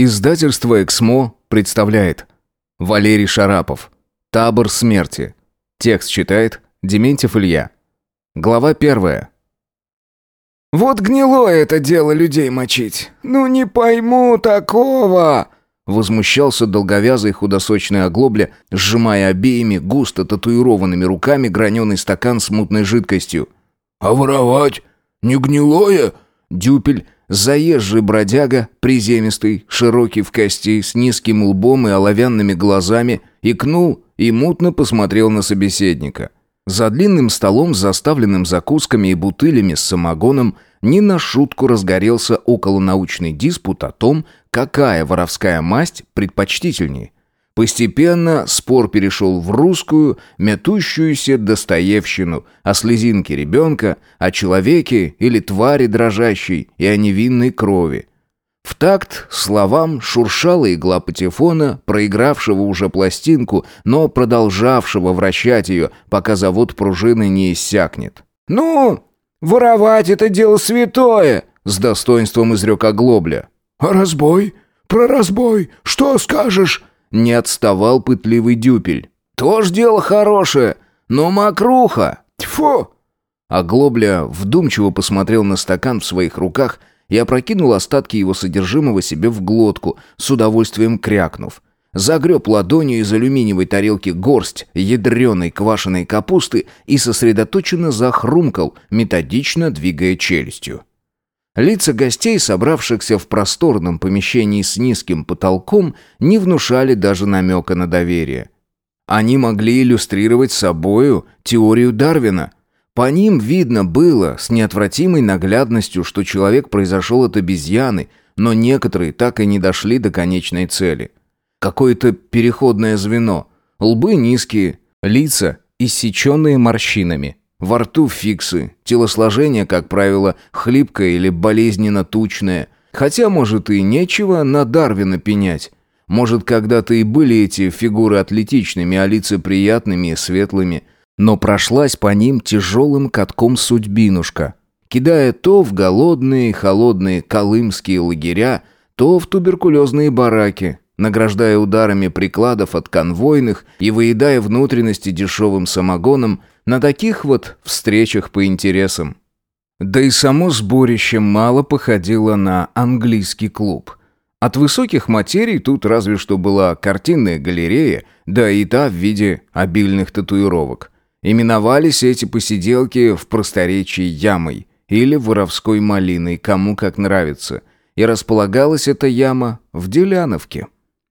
Издательство «Эксмо» представляет Валерий Шарапов «Табор смерти». Текст читает Дементьев Илья. Глава первая. «Вот гнилое это дело людей мочить. Ну не пойму такого!» Возмущался долговязый худосочный оглобля, сжимая обеими густо татуированными руками граненый стакан с мутной жидкостью. «А воровать? Не гнилое?» Дюпель, заезжий бродяга, приземистый, широкий в кости, с низким лбом и оловянными глазами, икнул и мутно посмотрел на собеседника. За длинным столом, заставленным закусками и бутылями с самогоном, не на шутку разгорелся околонаучный диспут о том, какая воровская масть предпочтительнее. Постепенно спор перешел в русскую, метущуюся достоевщину, о слезинке ребенка, о человеке или твари дрожащей и о невинной крови. В такт словам шуршала игла патефона, проигравшего уже пластинку, но продолжавшего вращать ее, пока завод пружины не иссякнет. «Ну, воровать это дело святое!» — с достоинством изрек оглобля. «А разбой? Про разбой? Что скажешь?» Не отставал пытливый дюпель. «Тоже дело хорошее, но мокруха! Тьфу!» Оглобля вдумчиво посмотрел на стакан в своих руках и опрокинул остатки его содержимого себе в глотку, с удовольствием крякнув. Загреб ладонью из алюминиевой тарелки горсть ядреной квашеной капусты и сосредоточенно захрумкал, методично двигая челюстью. Лица гостей, собравшихся в просторном помещении с низким потолком, не внушали даже намека на доверие. Они могли иллюстрировать собою теорию Дарвина. По ним видно было с неотвратимой наглядностью, что человек произошел от обезьяны, но некоторые так и не дошли до конечной цели. Какое-то переходное звено. Лбы низкие, лица иссеченные морщинами. Во рту фиксы, телосложение, как правило, хлипкое или болезненно тучное. Хотя, может, и нечего на Дарвина пенять. Может, когда-то и были эти фигуры атлетичными, а лица приятными и светлыми. Но прошлась по ним тяжелым катком судьбинушка, кидая то в голодные, холодные колымские лагеря, то в туберкулезные бараки, награждая ударами прикладов от конвойных и выедая внутренности дешевым самогоном – на таких вот встречах по интересам. Да и само сборище мало походило на английский клуб. От высоких материй тут разве что была картинная галерея, да и та в виде обильных татуировок. Именовались эти посиделки в просторечии ямой или воровской малиной, кому как нравится. И располагалась эта яма в Деляновке.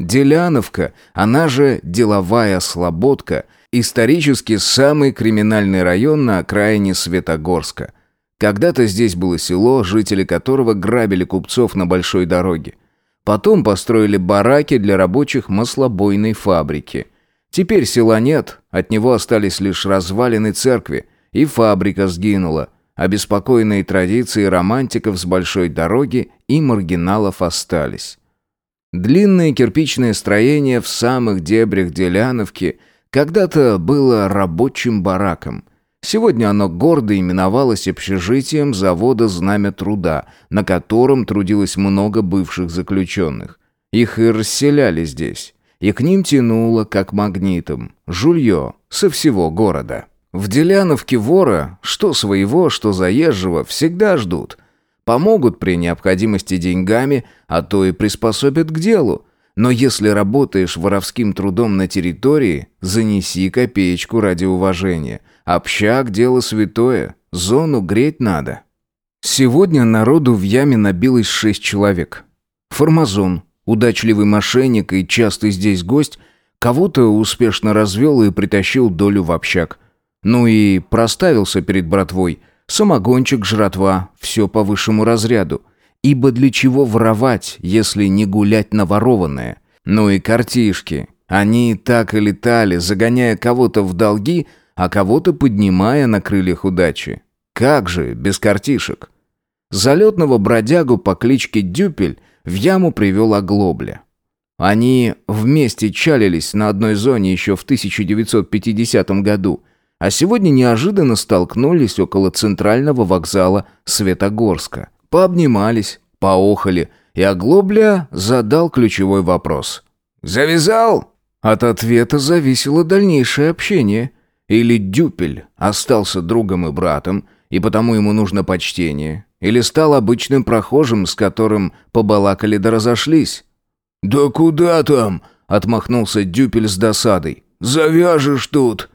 Деляновка, она же деловая слободка – Исторически самый криминальный район на окраине Светогорска. Когда-то здесь было село, жители которого грабили купцов на большой дороге. Потом построили бараки для рабочих маслобойной фабрики. Теперь села нет, от него остались лишь развалины церкви, и фабрика сгинула. Обеспокоенные традиции романтиков с большой дороги и маргиналов остались. Длинное кирпичное строение в самых дебрях Деляновки – когда-то было рабочим бараком. Сегодня оно гордо именовалось общежитием завода «Знамя труда», на котором трудилось много бывших заключенных. Их и расселяли здесь. И к ним тянуло, как магнитом, жулье со всего города. В Деляновке вора, что своего, что заезжего, всегда ждут. Помогут при необходимости деньгами, а то и приспособят к делу. Но если работаешь воровским трудом на территории, занеси копеечку ради уважения. Общак – дело святое, зону греть надо. Сегодня народу в яме набилось шесть человек. Формазон, удачливый мошенник и частый здесь гость, кого-то успешно развел и притащил долю в общак. Ну и проставился перед братвой. Самогончик, жратва, все по высшему разряду. Ибо для чего воровать, если не гулять на ворованное? Ну и картишки. Они так и летали, загоняя кого-то в долги, а кого-то поднимая на крыльях удачи. Как же без картишек? Залетного бродягу по кличке Дюпель в яму привел оглобля. Они вместе чалились на одной зоне еще в 1950 году, а сегодня неожиданно столкнулись около центрального вокзала Светогорска. Пообнимались, поохали, И Оглобля задал ключевой вопрос. «Завязал?» От ответа зависело дальнейшее общение. Или Дюпель остался другом и братом, и потому ему нужно почтение, или стал обычным прохожим, с которым побалакали да разошлись. «Да куда там?» — отмахнулся Дюпель с досадой. «Завяжешь тут!»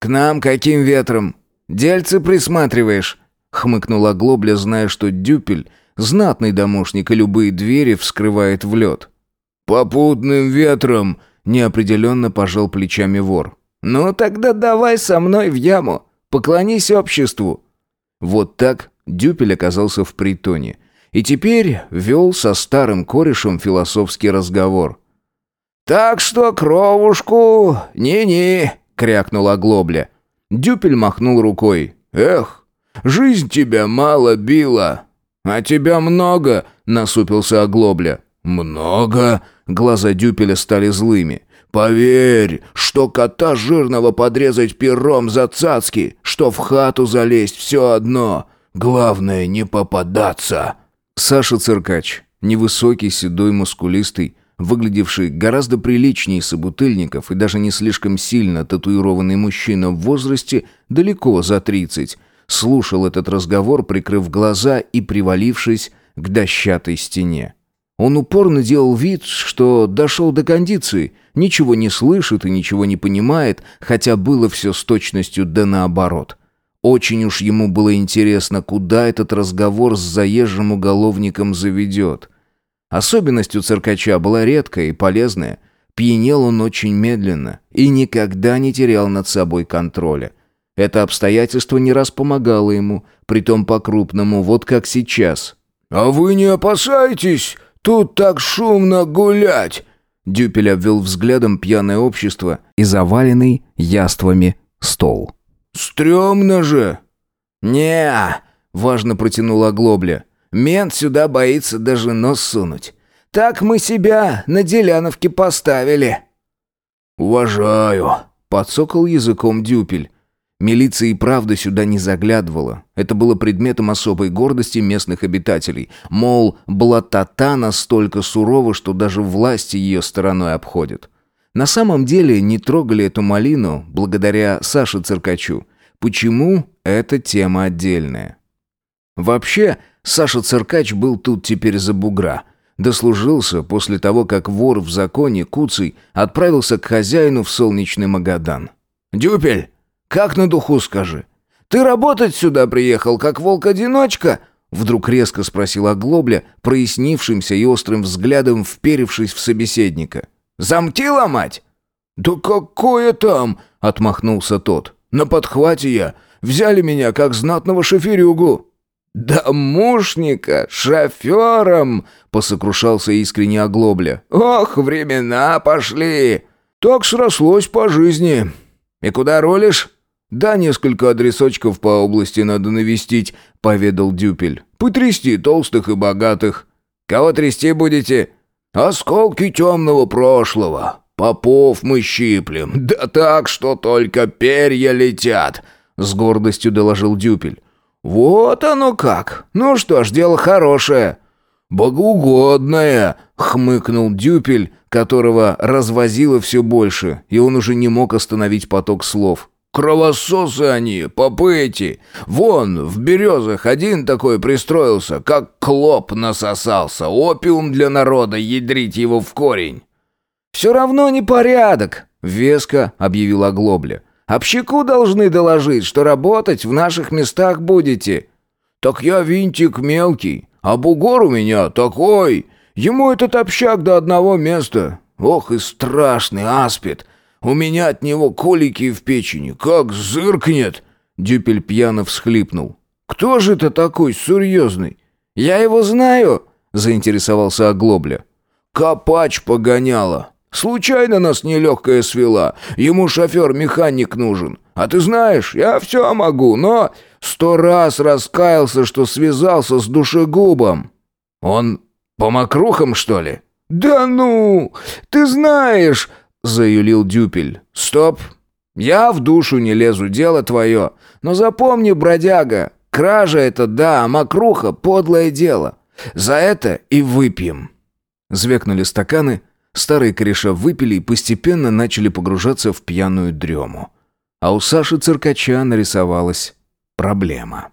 «К нам каким ветром? Дельцы присматриваешь?» — хмыкнула Глобля, зная, что Дюпель — знатный домушник и любые двери вскрывает в лед. «Попутным ветром!» — неопределенно пожал плечами вор. «Ну тогда давай со мной в яму. Поклонись обществу». Вот так Дюпель оказался в притоне. И теперь вел со старым корешем философский разговор. «Так что кровушку... не-не!» — крякнула Глобля. Дюпель махнул рукой. «Эх, жизнь тебя мало била!» «А тебя много!» — насупился Оглобля. «Много?» — глаза Дюпеля стали злыми. Поверь, что кота жирного подрезать пером за цацки, что в хату залезть все одно. Главное не попадаться. Саша Циркач, невысокий, седой, мускулистый, выглядевший гораздо приличнее собутыльников и даже не слишком сильно татуированный мужчина в возрасте далеко за тридцать, слушал этот разговор, прикрыв глаза и привалившись к дощатой стене. Он упорно делал вид, что дошел до кондиции, ничего не слышит и ничего не понимает, хотя было все с точностью да наоборот. Очень уж ему было интересно, куда этот разговор с заезжим уголовником заведет. Особенностью циркача была редкая и полезная. Пьянел он очень медленно и никогда не терял над собой контроля. Это обстоятельство не раз помогало ему, притом по-крупному, вот как сейчас. «А вы не опасаетесь?» Тут так шумно гулять!» Дюпель обвел взглядом пьяное общество и заваленный яствами стол. «Стремно же!» не важно протянула Глобля. «Мент сюда боится даже нос сунуть. Так мы себя на Деляновке поставили». «Уважаю», — подсокал языком Дюпель. Милиция и правда сюда не заглядывала. Это было предметом особой гордости местных обитателей. Мол, блатота настолько сурова, что даже власти ее стороной обходят. На самом деле не трогали эту малину благодаря Саше Циркачу. Почему? Это тема отдельная. Вообще, Саша Циркач был тут теперь за бугра. Дослужился после того, как вор в законе Куцый отправился к хозяину в солнечный Магадан. «Дюпель!» Как на духу скажи? Ты работать сюда приехал, как волк-одиночка?» Вдруг резко спросил Оглобля, прояснившимся и острым взглядом вперевшись в собеседника. «Замки ломать?» «Да какое там?» — отмахнулся тот. «На подхвате я. Взяли меня, как знатного шоферюгу». «Домушника, шофером!» — посокрушался искренне Оглобля. «Ох, времена пошли!» «Так срослось по жизни». «И куда ролишь?» «Да, несколько адресочков по области надо навестить», — поведал Дюпель. «Потрясти толстых и богатых». «Кого трясти будете?» «Осколки темного прошлого. Попов мы щиплем. Да так, что только перья летят», — с гордостью доложил Дюпель. «Вот оно как! Ну что ж, дело хорошее!» «Богоугодное!» — хмыкнул Дюпель, которого развозило все больше, и он уже не мог остановить поток слов. Кровососы они, попы эти. Вон, в березах один такой пристроился, как клоп насосался. Опиум для народа, ядрить его в корень. «Все равно непорядок», — веско объявил Оглобля. «Общаку должны доложить, что работать в наших местах будете». «Так я винтик мелкий, а бугор у меня такой. Ему этот общак до одного места. Ох и страшный аспид. У меня от него колики в печени, как зыркнет!» Дюпель пьяно всхлипнул. «Кто же это такой серьезный?» «Я его знаю», — заинтересовался Оглобля. «Копач погоняла. Случайно нас нелегкая свела. Ему шофер-механик нужен. А ты знаешь, я все могу, но сто раз раскаялся, что связался с душегубом». «Он по мокрухам, что ли?» «Да ну! Ты знаешь, — заюлил Дюпель. «Стоп! Я в душу не лезу, дело твое. Но запомни, бродяга, кража это да, а мокруха — подлое дело. За это и выпьем». Звякнули стаканы, старые кореша выпили и постепенно начали погружаться в пьяную дрему. А у Саши Циркача нарисовалась проблема.